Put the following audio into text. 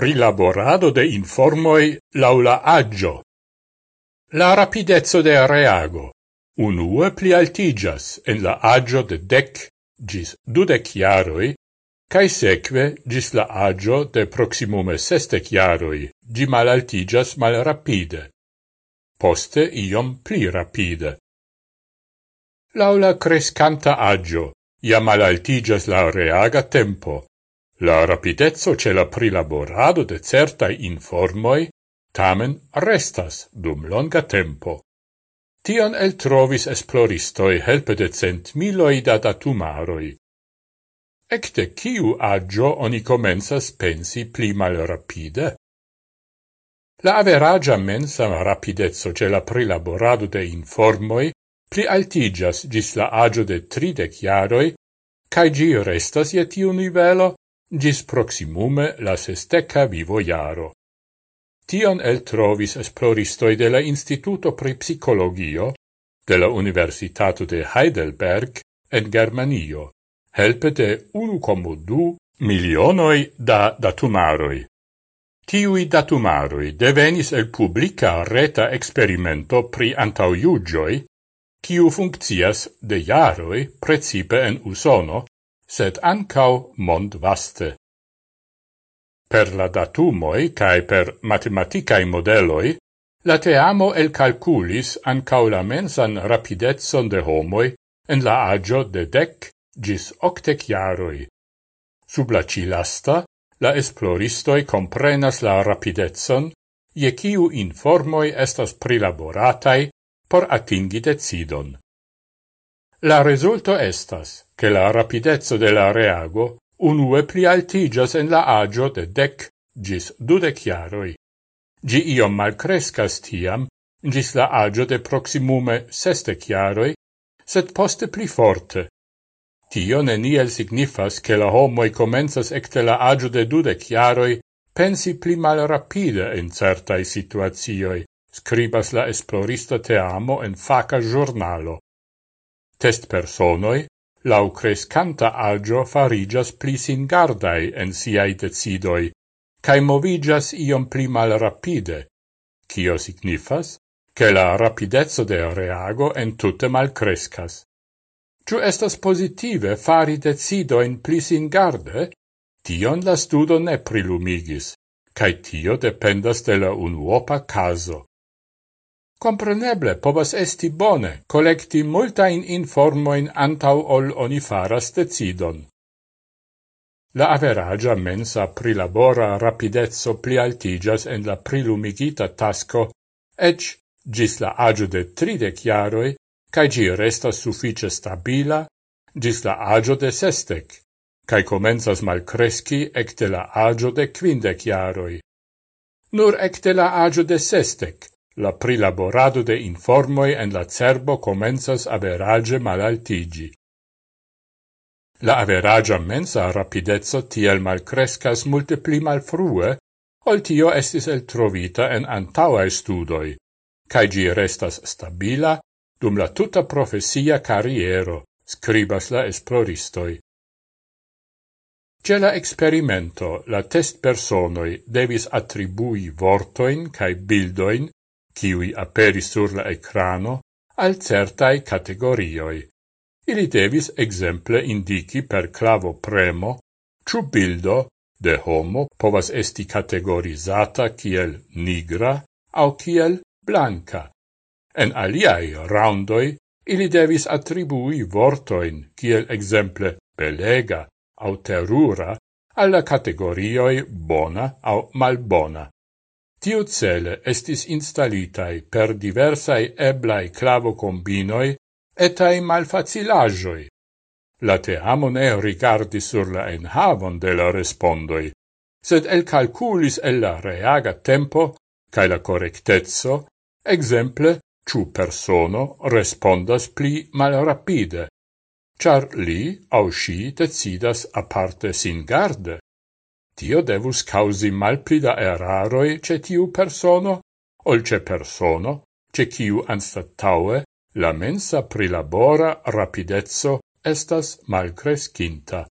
prilaborado de informoi laula agio. La rapidezzo de reago unue pli altigas en la agio de dec gis dudec iaroi, cae seque gis la agio de proximume sestec iaroi, gi mal altigas mal rapide. Poste iom pli rapide. Laula crescanta agio, ia mal altigas la reaga tempo, La rapidezzo ce la prilaborado de certai informoi tamen restas dum longa tempo. Tion el trovis esploristoi helpe de cent miloi da datumaroi. Ecte ciu agio oni comensas pensi pli mal rapide? La averagia mensa rapidezzo ce la prilaborado de informoi pli altigas gis la agio de tridec iaroi, cae gi restas je tiu nivelo gis proximume la sesteca vivo iaro. Tion el trovis esploristoi de la Instituto pri Psicologio de la Universitato de Heidelberg en Germanio, helpe de 1,2 milionoi da datumaroi. Tiui datumaroi devenis el publica reta experimento pri antauiugioi, kiu funccias de jaroi precipe en Usono, sed ancau mond vaste. Per la datumoi cae per matematicae modeloi, la teamo el calculis ancau la mensan rapidezon de homoi en la agio de dec gis octec iaroi. Sub la cilasta, la esploristoi comprenas la rapidetson, je ciu informoi estas prilaboratai por atingi decidon. La resulto estas che la rapidezzo de la reago unue plialtigas en la agio de dec gis dudec jaroi. Gi iom malcrescas tiam, gis la agio de proximume sestec chiaroi, set poste pli forte. Tio neniel signifas che la homoi comenzas ecte la agio de dudec jaroi pensi pli mal rapide in certai situazioi, scribas la esplorista teamo en faca giornalo. Test personoi lau crescanta agio farigas pli singardai en siai decidoi, cae movigas iom pli mal rapide, cio signifas che la rapidezzo de reago en tutte mal crescas. Ciu estas positive fari decidoin pli singarde, tion la studo ne prilumigis, cae tio dependas de la unuopa caso. Compreneble povas esti bone collecti multain informoin antau ol oni faras decidon. La averagia mensa prilabora rapidezzo plialtigas en la prilumigita tasco, ec gis la agio de tridec jaroi, cae gi restas suffice stabila, gis la agio de sestec, cae comenzas malcresci ecte la agio de quindec jaroi. Nur ecte la agio de sestec, la prilaborado de informoi en la cerbo comenzas average malaltigi. La averagia mensa rapidezza tiel malcrescas multe pli malfrue, ol tio estis eltrovita en antauae studoi, cae gi restas stabila dum la tuta profesia carriero, scribas la esploristoi. Ce la experimento, la test personoi devis attribui vortoin cae bildoin kiui aperi sur la ecrano, al certai categorioi. Ili devis exemple indici per clavo premo ciu bildo de homo povas esti categorizata kiel nigra au kiel blanca. En aliai roundoi, ili devis attribui vortoin, kiel exemple belega au terura, alla categorioi bona au malbona. Tiu cele estis instalitai per diversai eblai clavocombinoi etai malfacilajoi. La teamo ne rigardis sur la enhavon de la respondoi, sed el calculis el la reaga tempo cae la correctezzo, exemple, ciu persono respondas pli malrapide, char li au sci decidas aparte sin garde Tio devus causi malpida eraroi ce tiu persono, ol ce persono, ce ciu anstataue la mensa prilabora rapidezzo estas malcrescinta.